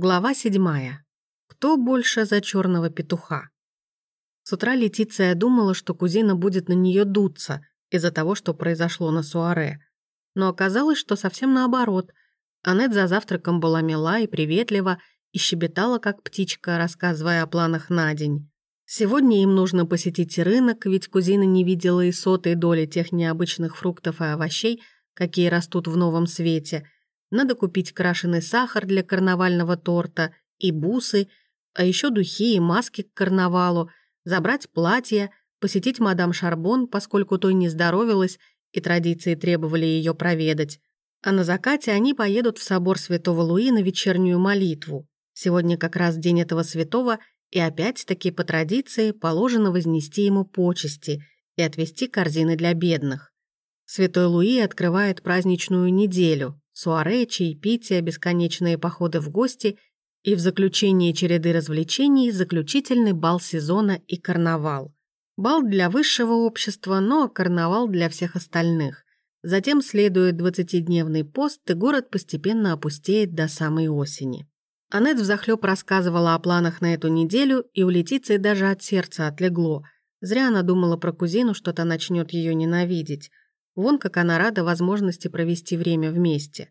Глава седьмая. Кто больше за черного петуха? С утра Летиция думала, что кузина будет на нее дуться из-за того, что произошло на Суаре. Но оказалось, что совсем наоборот. Аннет за завтраком была мила и приветлива и щебетала, как птичка, рассказывая о планах на день. Сегодня им нужно посетить рынок, ведь кузина не видела и сотой доли тех необычных фруктов и овощей, какие растут в новом свете – надо купить крашеный сахар для карнавального торта и бусы, а еще духи и маски к карнавалу, забрать платье, посетить мадам Шарбон, поскольку той не здоровилась и традиции требовали ее проведать. А на закате они поедут в собор святого Луи на вечернюю молитву. Сегодня как раз день этого святого, и опять-таки по традиции положено вознести ему почести и отвести корзины для бедных. Святой Луи открывает праздничную неделю, суаре, чаепития, бесконечные походы в гости и в заключении череды развлечений заключительный бал сезона и карнавал. Бал для высшего общества, но карнавал для всех остальных. Затем следует двадцатидневный пост, и город постепенно опустеет до самой осени. Аннет взахлёб рассказывала о планах на эту неделю, и у Летиции даже от сердца отлегло. Зря она думала про кузину, что-то начнет ее ненавидеть. Вон как она рада возможности провести время вместе.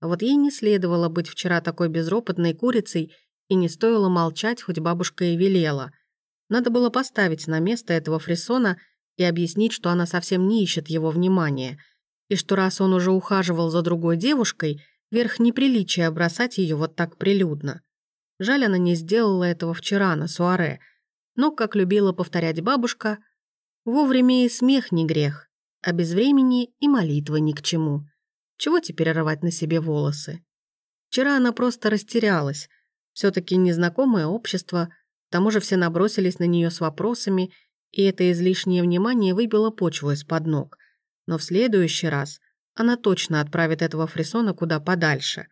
А вот ей не следовало быть вчера такой безропотной курицей и не стоило молчать, хоть бабушка и велела. Надо было поставить на место этого фрисона и объяснить, что она совсем не ищет его внимания, и что раз он уже ухаживал за другой девушкой, верх неприличия бросать ее вот так прилюдно. Жаль, она не сделала этого вчера на суаре, но, как любила повторять бабушка, вовремя и смех не грех а без времени и молитва ни к чему. Чего теперь рвать на себе волосы? Вчера она просто растерялась. все таки незнакомое общество, к тому же все набросились на нее с вопросами, и это излишнее внимание выбило почву из-под ног. Но в следующий раз она точно отправит этого фрисона куда подальше.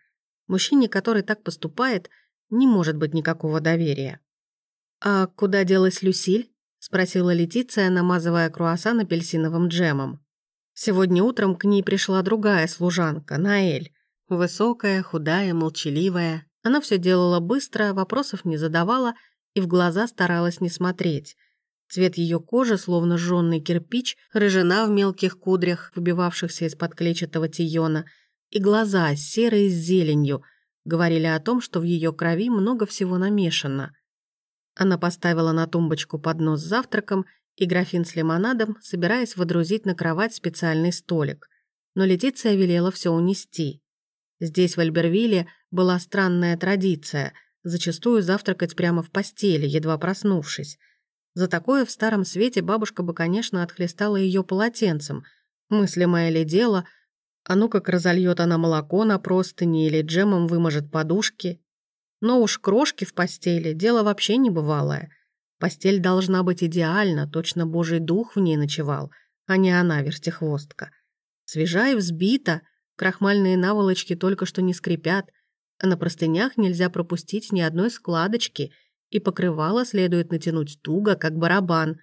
Мужчине, который так поступает, не может быть никакого доверия. «А куда делась Люсиль?» — спросила Летиция, намазывая круассан апельсиновым джемом. Сегодня утром к ней пришла другая служанка, Наэль. Высокая, худая, молчаливая. Она все делала быстро, вопросов не задавала и в глаза старалась не смотреть. Цвет ее кожи, словно жженный кирпич, рыжина в мелких кудрях, выбивавшихся из-под клетчатого тиона, и глаза серые с зеленью, говорили о том, что в ее крови много всего намешано. Она поставила на тумбочку поднос с завтраком и графин с лимонадом, собираясь водрузить на кровать специальный столик. Но Летиция велела все унести. Здесь, в Альбервилле, была странная традиция – зачастую завтракать прямо в постели, едва проснувшись. За такое в старом свете бабушка бы, конечно, отхлестала ее полотенцем. Мыслимое ли дело, а ну как разольет она молоко на простыни или джемом выможет подушки. Но уж крошки в постели – дело вообще небывалое – Постель должна быть идеальна, точно божий дух в ней ночевал, а не она, вертихвостка. Свежа и взбита, крахмальные наволочки только что не скрипят, а на простынях нельзя пропустить ни одной складочки, и покрывало следует натянуть туго, как барабан.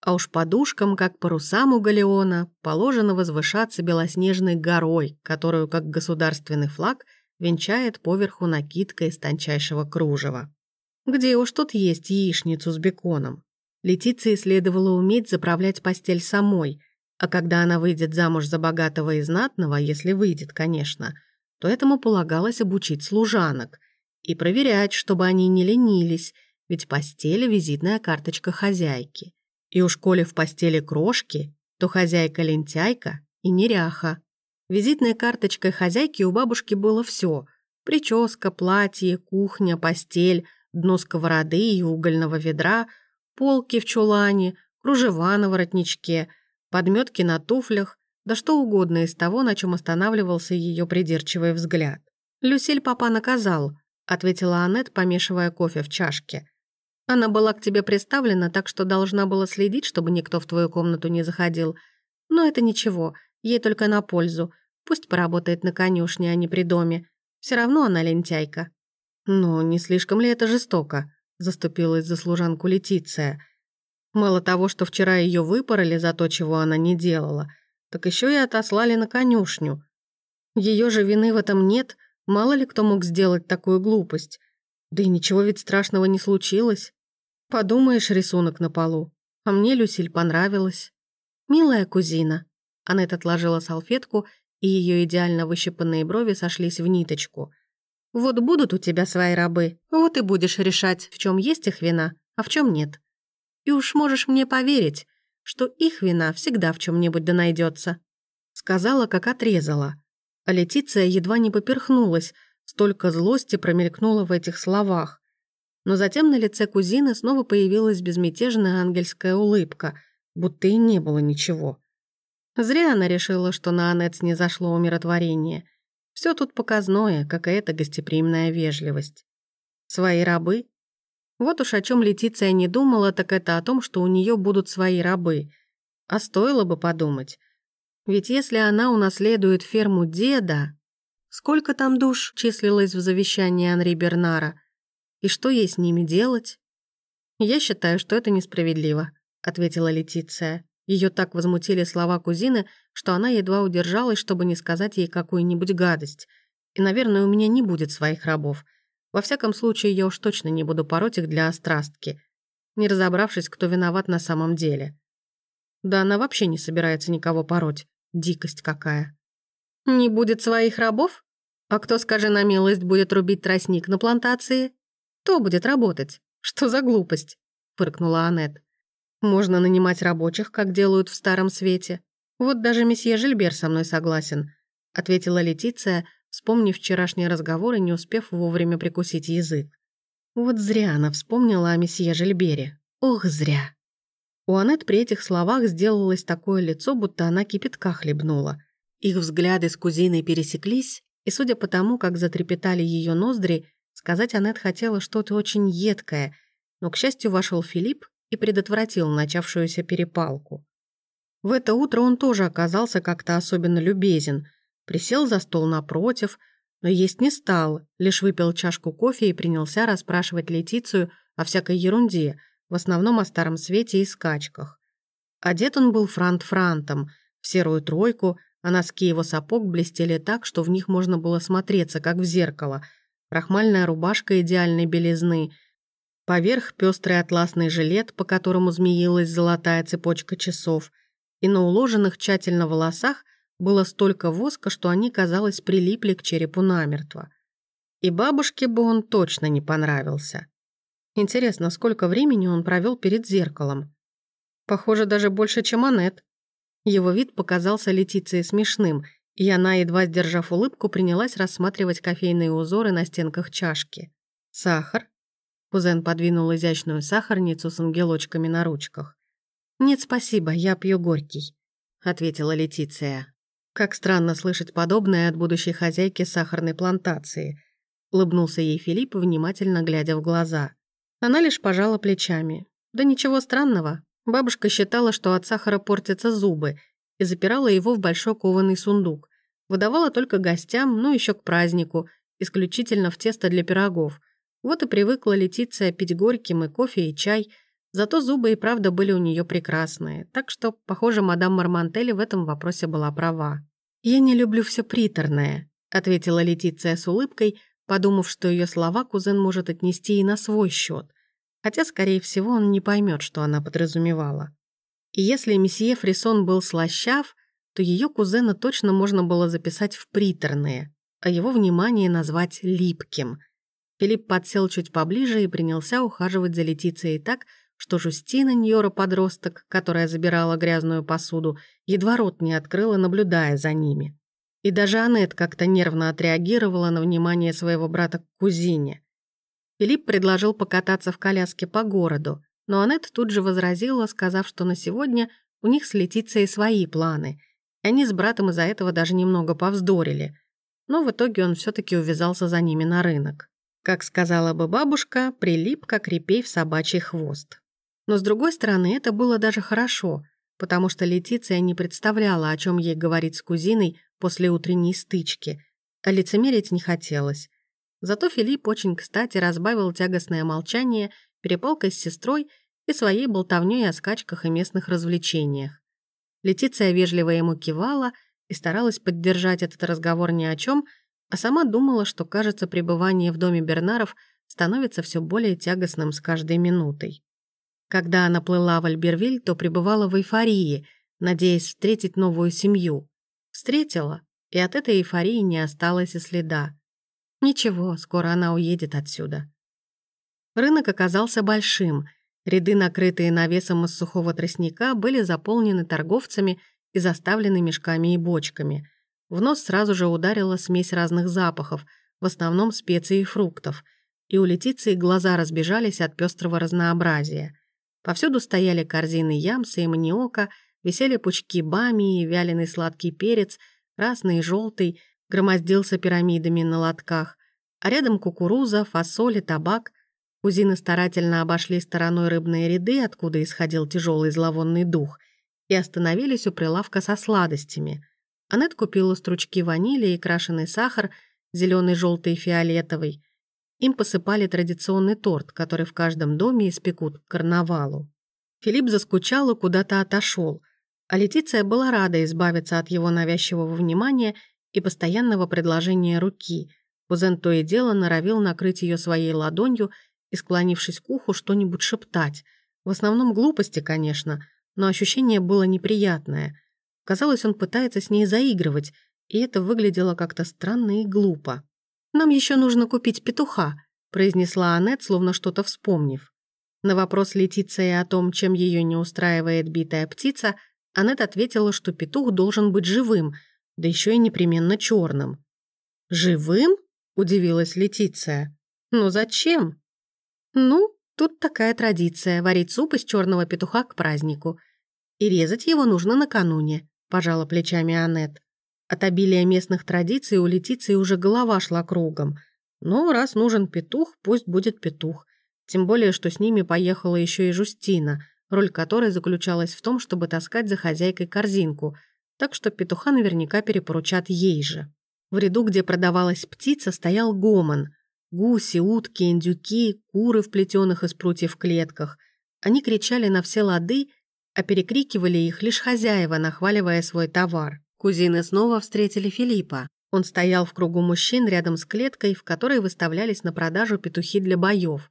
А уж подушкам, как парусам у галеона, положено возвышаться белоснежной горой, которую, как государственный флаг, венчает поверху накидка из тончайшего кружева. Где уж тут есть яичницу с беконом? Летиции следовало уметь заправлять постель самой, а когда она выйдет замуж за богатого и знатного, если выйдет, конечно, то этому полагалось обучить служанок и проверять, чтобы они не ленились, ведь постель — визитная карточка хозяйки. И уж коли в постели крошки, то хозяйка лентяйка и неряха. Визитной карточкой хозяйки у бабушки было все: прическа, платье, кухня, постель, дно сковороды и угольного ведра, полки в чулане, кружева на воротничке, подметки на туфлях, да что угодно из того, на чем останавливался ее придирчивый взгляд. «Люсиль папа наказал», — ответила Аннет, помешивая кофе в чашке. «Она была к тебе приставлена, так что должна была следить, чтобы никто в твою комнату не заходил. Но это ничего, ей только на пользу. Пусть поработает на конюшне, а не при доме. Все равно она лентяйка». «Но не слишком ли это жестоко?» — заступилась за служанку Летиция. Мало того, что вчера ее выпороли за то, чего она не делала, так еще и отослали на конюшню. Ее же вины в этом нет, Мало ли кто мог сделать такую глупость. Да и ничего ведь страшного не случилось. Подумаешь, рисунок на полу. А мне Люсиль понравилась. «Милая кузина». Аннет отложила салфетку, и ее идеально выщипанные брови сошлись в ниточку. «Вот будут у тебя свои рабы, вот и будешь решать, в чем есть их вина, а в чем нет. И уж можешь мне поверить, что их вина всегда в чем-нибудь да найдется. Сказала, как отрезала. А Летиция едва не поперхнулась, столько злости промелькнуло в этих словах. Но затем на лице кузины снова появилась безмятежная ангельская улыбка, будто и не было ничего. Зря она решила, что на Аннет не зашло умиротворение. Все тут показное, какая-то гостеприимная вежливость. Свои рабы? Вот уж о чем Летиция не думала, так это о том, что у нее будут свои рабы. А стоило бы подумать. Ведь если она унаследует ферму деда... Сколько там душ числилось в завещании Анри Бернара? И что ей с ними делать? Я считаю, что это несправедливо, ответила Летиция. Ее так возмутили слова кузины, что она едва удержалась, чтобы не сказать ей какую-нибудь гадость. И, наверное, у меня не будет своих рабов. Во всяком случае, я уж точно не буду пороть их для острастки, не разобравшись, кто виноват на самом деле. Да она вообще не собирается никого пороть. Дикость какая. Не будет своих рабов? А кто, скажи на милость, будет рубить тростник на плантации? Кто будет работать? Что за глупость?» — фыркнула Аннет. «Можно нанимать рабочих, как делают в Старом Свете. Вот даже месье Жильбер со мной согласен», — ответила Летиция, вспомнив вчерашний разговор и не успев вовремя прикусить язык. Вот зря она вспомнила о месье Жильбере. Ох, зря. У Аннет при этих словах сделалось такое лицо, будто она кипятка хлебнула. Их взгляды с кузиной пересеклись, и судя по тому, как затрепетали ее ноздри, Сказать Аннет хотела что-то очень едкое, но, к счастью, вошел Филипп и предотвратил начавшуюся перепалку. В это утро он тоже оказался как-то особенно любезен, присел за стол напротив, но есть не стал, лишь выпил чашку кофе и принялся расспрашивать Летицию о всякой ерунде, в основном о Старом Свете и скачках. Одет он был франт-франтом, в серую тройку, а носки его сапог блестели так, что в них можно было смотреться, как в зеркало – крахмальная рубашка идеальной белизны, поверх пестрый атласный жилет, по которому змеилась золотая цепочка часов, и на уложенных тщательно волосах было столько воска, что они, казалось, прилипли к черепу намертво. И бабушке бы он точно не понравился. Интересно, сколько времени он провел перед зеркалом? Похоже, даже больше, чем Аннет. Его вид показался Летиции смешным, и она, едва сдержав улыбку, принялась рассматривать кофейные узоры на стенках чашки. «Сахар?» Кузен подвинул изящную сахарницу с ангелочками на ручках. «Нет, спасибо, я пью горький», — ответила Летиция. «Как странно слышать подобное от будущей хозяйки сахарной плантации», — улыбнулся ей Филипп, внимательно глядя в глаза. Она лишь пожала плечами. «Да ничего странного. Бабушка считала, что от сахара портятся зубы, и запирала его в большой кованый сундук. Выдавала только гостям, ну еще к празднику, исключительно в тесто для пирогов. Вот и привыкла Летиция пить горьким и кофе, и чай. Зато зубы и правда были у нее прекрасные. Так что, похоже, мадам Мармантелли в этом вопросе была права. «Я не люблю все приторное», — ответила Летиция с улыбкой, подумав, что ее слова кузен может отнести и на свой счет. Хотя, скорее всего, он не поймет, что она подразумевала. И если месье Фрисон был слащав, то ее кузена точно можно было записать в приторные, а его внимание назвать липким. Филипп подсел чуть поближе и принялся ухаживать за Летицией так, что Жустина, Ньора-подросток, которая забирала грязную посуду, едва рот не открыла, наблюдая за ними. И даже Аннет как-то нервно отреагировала на внимание своего брата к кузине. Филипп предложил покататься в коляске по городу, но Аннет тут же возразила, сказав, что на сегодня у них с Летицией свои планы. И они с братом из-за этого даже немного повздорили. Но в итоге он все таки увязался за ними на рынок. Как сказала бы бабушка, прилип, как репей в собачий хвост. Но с другой стороны, это было даже хорошо, потому что Летиция не представляла, о чем ей говорить с кузиной после утренней стычки, а лицемерить не хотелось. Зато Филипп очень кстати разбавил тягостное молчание перепалкой с сестрой и своей болтовнёй о скачках и местных развлечениях. Летиция вежливо ему кивала и старалась поддержать этот разговор ни о чем, а сама думала, что, кажется, пребывание в доме Бернаров становится все более тягостным с каждой минутой. Когда она плыла в Альбервиль, то пребывала в эйфории, надеясь встретить новую семью. Встретила, и от этой эйфории не осталось и следа. Ничего, скоро она уедет отсюда. Рынок оказался большим. Ряды, накрытые навесом из сухого тростника, были заполнены торговцами и заставлены мешками и бочками. В нос сразу же ударила смесь разных запахов, в основном специй и фруктов, и у Летиции глаза разбежались от пестрого разнообразия. Повсюду стояли корзины ямса и маниока, висели пучки бамии, вяленый сладкий перец, красный и желтый, громоздился пирамидами на лотках, а рядом кукуруза, фасоль и табак. Кузины старательно обошли стороной рыбные ряды, откуда исходил тяжелый зловонный дух, и остановились у прилавка со сладостями. Аннет купила стручки ванили и крашеный сахар, зеленый, желтый и фиолетовый. Им посыпали традиционный торт, который в каждом доме испекут к карнавалу. Филипп заскучал и куда-то отошел, а Летиция была рада избавиться от его навязчивого внимания и постоянного предложения руки. Кузен то и дело норовил накрыть ее своей ладонью и, склонившись к уху, что-нибудь шептать. В основном глупости, конечно, но ощущение было неприятное. Казалось, он пытается с ней заигрывать, и это выглядело как-то странно и глупо. «Нам еще нужно купить петуха», произнесла Аннет, словно что-то вспомнив. На вопрос Летиции о том, чем ее не устраивает битая птица, Аннет ответила, что петух должен быть живым, да еще и непременно черным. «Живым?» – удивилась Летиция. «Ну зачем?» «Ну, тут такая традиция – варить суп из черного петуха к празднику. И резать его нужно накануне», – пожала плечами Аннет. От обилия местных традиций у Летиции уже голова шла кругом. Но раз нужен петух, пусть будет петух. Тем более, что с ними поехала еще и Жустина, роль которой заключалась в том, чтобы таскать за хозяйкой корзинку, так что петуха наверняка перепоручат ей же. В ряду, где продавалась птица, стоял гомон. Гуси, утки, индюки, куры в плетеных из прутьев клетках. Они кричали на все лады, а перекрикивали их лишь хозяева, нахваливая свой товар. Кузины снова встретили Филиппа. Он стоял в кругу мужчин рядом с клеткой, в которой выставлялись на продажу петухи для боев.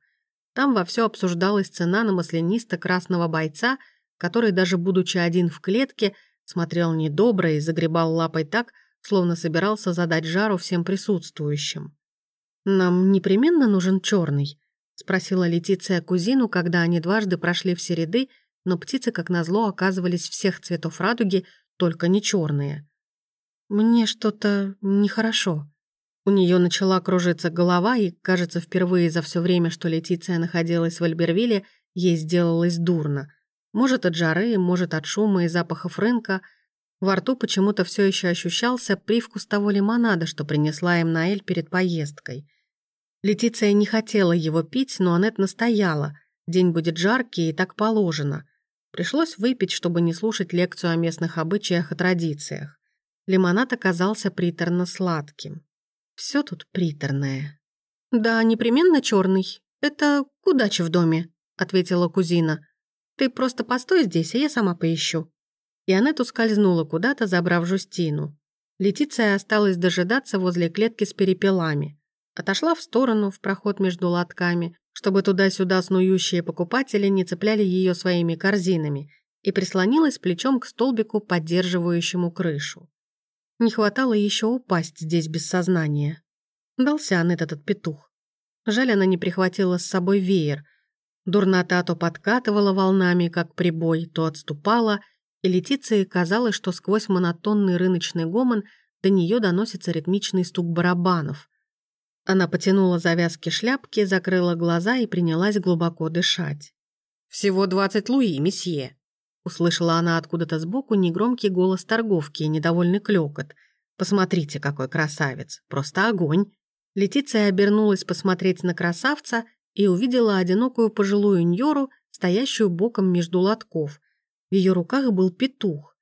Там вовсю обсуждалась цена на маслянисто-красного бойца, который, даже будучи один в клетке, смотрел недобро и загребал лапой так, словно собирался задать жару всем присутствующим. «Нам непременно нужен черный?» — спросила Летиция кузину, когда они дважды прошли все ряды, но птицы, как назло, оказывались всех цветов радуги, только не черные. «Мне что-то нехорошо». У нее начала кружиться голова, и, кажется, впервые за все время, что Летиция находилась в Альбервилле, ей сделалось дурно. Может, от жары, может, от шума и запахов рынка. Во рту почему-то все еще ощущался привкус того лимонада, что принесла им Наэль перед поездкой. Летиция не хотела его пить, но Аннет настояла. День будет жаркий, и так положено. Пришлось выпить, чтобы не слушать лекцию о местных обычаях и традициях. Лимонад оказался приторно-сладким. Все тут приторное. «Да, непременно черный. Это к удаче в доме», — ответила кузина. «Ты просто постой здесь, а я сама поищу». И Аннет ускользнула куда-то, забрав Жустину. Летиция осталась дожидаться возле клетки с перепелами. Отошла в сторону, в проход между лотками, чтобы туда-сюда снующие покупатели не цепляли ее своими корзинами, и прислонилась плечом к столбику, поддерживающему крышу. Не хватало еще упасть здесь без сознания. Дался Аннет этот петух. Жаль, она не прихватила с собой веер. Дурнота то подкатывала волнами, как прибой, то отступала, и Летиции казалось, что сквозь монотонный рыночный гомон до нее доносится ритмичный стук барабанов. Она потянула завязки шляпки, закрыла глаза и принялась глубоко дышать. «Всего двадцать луи, месье!» Услышала она откуда-то сбоку негромкий голос торговки и недовольный клёкот. «Посмотрите, какой красавец! Просто огонь!» Летиция обернулась посмотреть на красавца и увидела одинокую пожилую Ньору, стоящую боком между лотков. В ее руках был петух.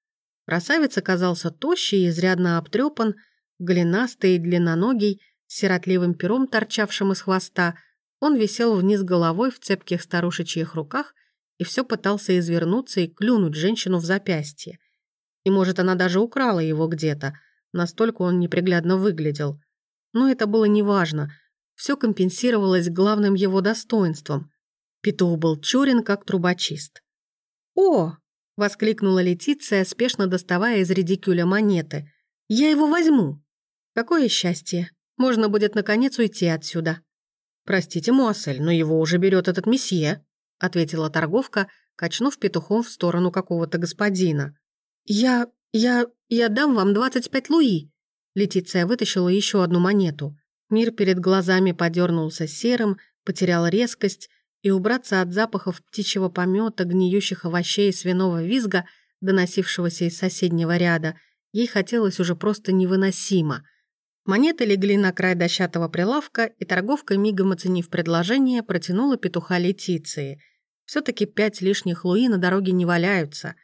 Красавец оказался тощий и изрядно обтрепан, голенастый и длинноногий, сиротливым пером, торчавшим из хвоста, он висел вниз головой в цепких старушечьих руках и все пытался извернуться и клюнуть женщину в запястье. И, может, она даже украла его где-то, настолько он неприглядно выглядел. но это было неважно. Все компенсировалось главным его достоинством. Петух был чурен, как трубочист. «О!» — воскликнула Летиция, спешно доставая из редикюля монеты. «Я его возьму!» «Какое счастье! Можно будет, наконец, уйти отсюда!» «Простите, Муассель, но его уже берет этот месье», — ответила торговка, качнув петухом в сторону какого-то господина. «Я... я... я дам вам 25 луи!» Летиция вытащила еще одну монету. Мир перед глазами подернулся серым, потерял резкость, и убраться от запахов птичьего помета, гниющих овощей и свиного визга, доносившегося из соседнего ряда, ей хотелось уже просто невыносимо. Монеты легли на край дощатого прилавка, и торговка, мигом оценив предложение, протянула петуха Летиции. все таки пять лишних луи на дороге не валяются.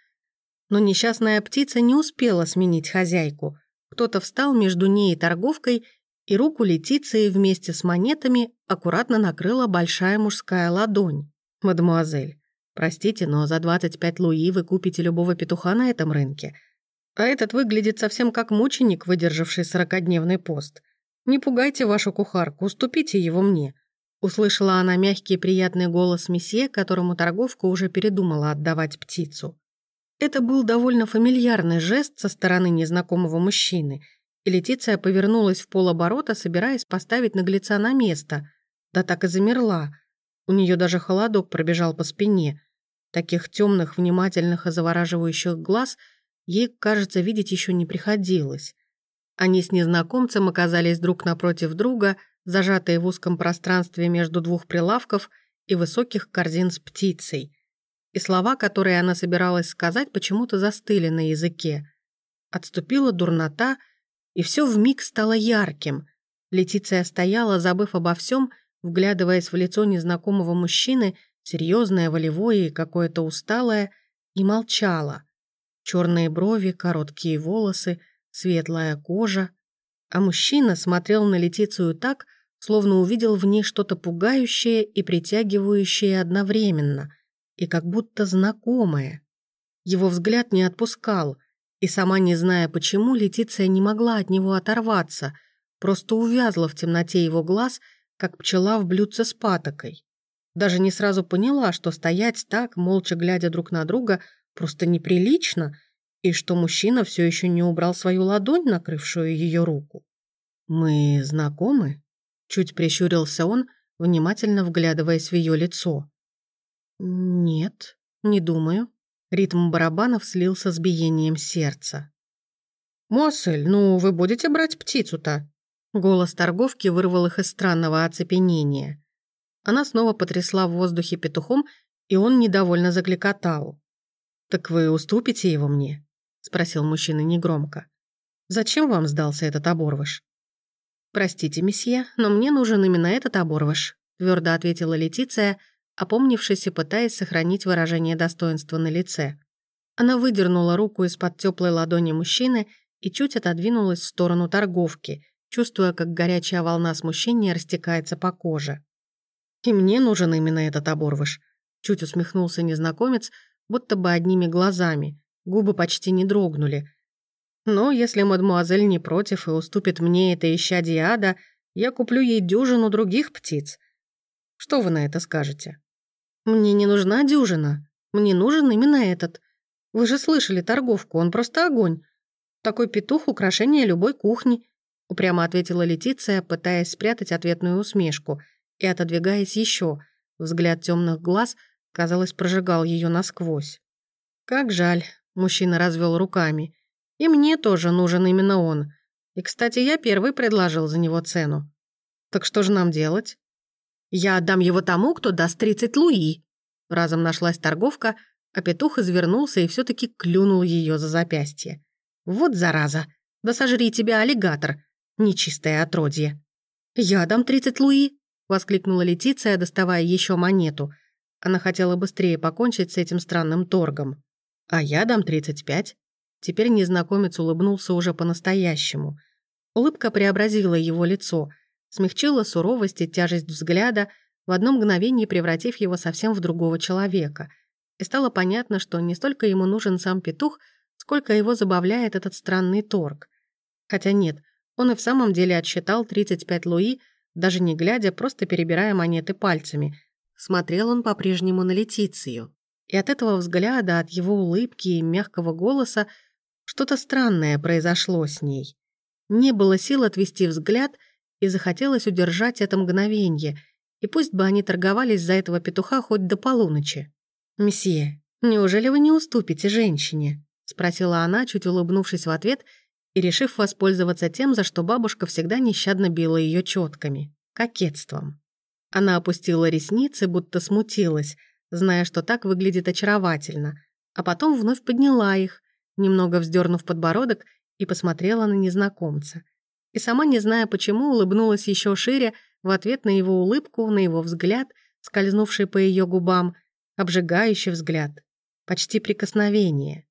Но несчастная птица не успела сменить хозяйку. Кто-то встал между ней и торговкой и руку Летиции вместе с монетами аккуратно накрыла большая мужская ладонь. «Мадемуазель, простите, но за 25 луи вы купите любого петуха на этом рынке. А этот выглядит совсем как мученик, выдержавший сорокодневный пост. Не пугайте вашу кухарку, уступите его мне». Услышала она мягкий приятный голос месье, которому торговка уже передумала отдавать птицу. Это был довольно фамильярный жест со стороны незнакомого мужчины – и Летиция повернулась в полоборота, собираясь поставить наглеца на место. Да так и замерла. У нее даже холодок пробежал по спине. Таких темных, внимательных и завораживающих глаз ей, кажется, видеть еще не приходилось. Они с незнакомцем оказались друг напротив друга, зажатые в узком пространстве между двух прилавков и высоких корзин с птицей. И слова, которые она собиралась сказать, почему-то застыли на языке. Отступила дурнота — и все вмиг стало ярким. Летиция стояла, забыв обо всем, вглядываясь в лицо незнакомого мужчины, серьезное, волевое и какое-то усталое, и молчала. Черные брови, короткие волосы, светлая кожа. А мужчина смотрел на Летицию так, словно увидел в ней что-то пугающее и притягивающее одновременно, и как будто знакомое. Его взгляд не отпускал — и сама не зная почему, Летиция не могла от него оторваться, просто увязла в темноте его глаз, как пчела в блюдце с патокой. Даже не сразу поняла, что стоять так, молча глядя друг на друга, просто неприлично, и что мужчина все еще не убрал свою ладонь, накрывшую ее руку. «Мы знакомы?» Чуть прищурился он, внимательно вглядываясь в ее лицо. «Нет, не думаю», Ритм барабанов слился с биением сердца. «Моссель, ну вы будете брать птицу-то?» Голос торговки вырвал их из странного оцепенения. Она снова потрясла в воздухе петухом, и он недовольно закликотал. «Так вы уступите его мне?» — спросил мужчина негромко. «Зачем вам сдался этот оборвыш?» «Простите, месье, но мне нужен именно этот оборвыш», — твердо ответила Летиция, опомнившись и пытаясь сохранить выражение достоинства на лице. Она выдернула руку из-под теплой ладони мужчины и чуть отодвинулась в сторону торговки, чувствуя, как горячая волна смущения растекается по коже. «И мне нужен именно этот оборвыш», — чуть усмехнулся незнакомец, будто бы одними глазами, губы почти не дрогнули. «Но если мадмуазель не против и уступит мне это исчадие ада, я куплю ей дюжину других птиц. Что вы на это скажете?» «Мне не нужна дюжина. Мне нужен именно этот. Вы же слышали торговку, он просто огонь. Такой петух — украшение любой кухни», — упрямо ответила Летиция, пытаясь спрятать ответную усмешку и отодвигаясь еще. Взгляд темных глаз, казалось, прожигал ее насквозь. «Как жаль», — мужчина развел руками. «И мне тоже нужен именно он. И, кстати, я первый предложил за него цену. Так что же нам делать?» «Я отдам его тому, кто даст 30 луи». Разом нашлась торговка, а петух извернулся и все таки клюнул ее за запястье. «Вот зараза! Да сожри тебя, аллигатор! Нечистое отродье!» «Я дам 30 луи!» — воскликнула Летиция, доставая еще монету. Она хотела быстрее покончить с этим странным торгом. «А я дам 35». Теперь незнакомец улыбнулся уже по-настоящему. Улыбка преобразила его лицо — смягчила суровость и тяжесть взгляда, в одно мгновение превратив его совсем в другого человека. И стало понятно, что не столько ему нужен сам петух, сколько его забавляет этот странный торг. Хотя нет, Он и в самом деле отсчитал 35 луи, даже не глядя, просто перебирая монеты пальцами. Смотрел он по-прежнему на Летицию. И от этого взгляда, от его улыбки и мягкого голоса что-то странное произошло с ней. Не было сил отвести взгляд, и захотелось удержать это мгновенье, и пусть бы они торговались за этого петуха хоть до полуночи. «Месье, неужели вы не уступите женщине?» — спросила она, чуть улыбнувшись в ответ и решив воспользоваться тем, за что бабушка всегда нещадно била ее четками — кокетством. Она опустила ресницы, будто смутилась, зная, что так выглядит очаровательно, а потом вновь подняла их, немного вздернув подбородок и посмотрела на незнакомца. И сама, не зная почему, улыбнулась еще шире в ответ на его улыбку, на его взгляд, скользнувший по ее губам, обжигающий взгляд, почти прикосновение.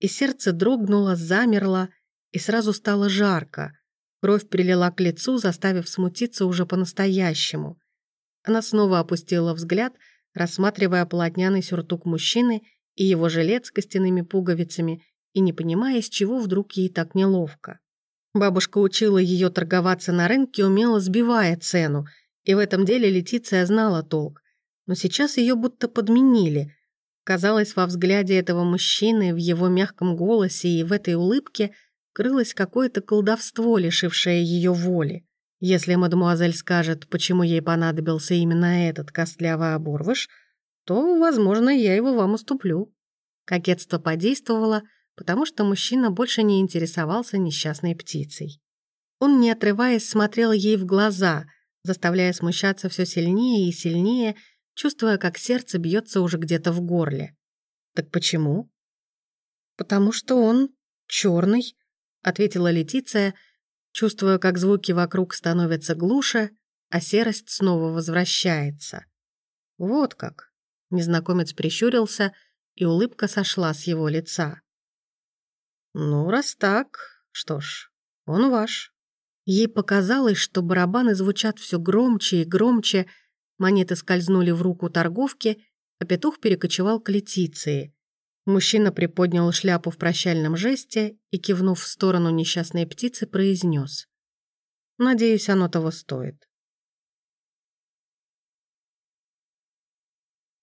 И сердце дрогнуло, замерло, и сразу стало жарко. Кровь прилила к лицу, заставив смутиться уже по-настоящему. Она снова опустила взгляд, рассматривая полотняный сюртук мужчины и его жилет с костяными пуговицами, и не понимая, с чего вдруг ей так неловко. Бабушка учила ее торговаться на рынке, умело сбивая цену, и в этом деле Летиция знала толк. Но сейчас ее будто подменили. Казалось, во взгляде этого мужчины, в его мягком голосе и в этой улыбке крылось какое-то колдовство, лишившее ее воли. Если мадемуазель скажет, почему ей понадобился именно этот костлявый оборвыш, то, возможно, я его вам уступлю. Кокетство подействовало, потому что мужчина больше не интересовался несчастной птицей. Он, не отрываясь, смотрел ей в глаза, заставляя смущаться все сильнее и сильнее, чувствуя, как сердце бьется уже где-то в горле. «Так почему?» «Потому что он черный», — ответила Летиция, чувствуя, как звуки вокруг становятся глуше, а серость снова возвращается. «Вот как!» — незнакомец прищурился, и улыбка сошла с его лица. «Ну, раз так, что ж, он ваш». Ей показалось, что барабаны звучат все громче и громче, монеты скользнули в руку торговки, а петух перекочевал к Летиции. Мужчина приподнял шляпу в прощальном жесте и, кивнув в сторону несчастной птицы, произнес. «Надеюсь, оно того стоит».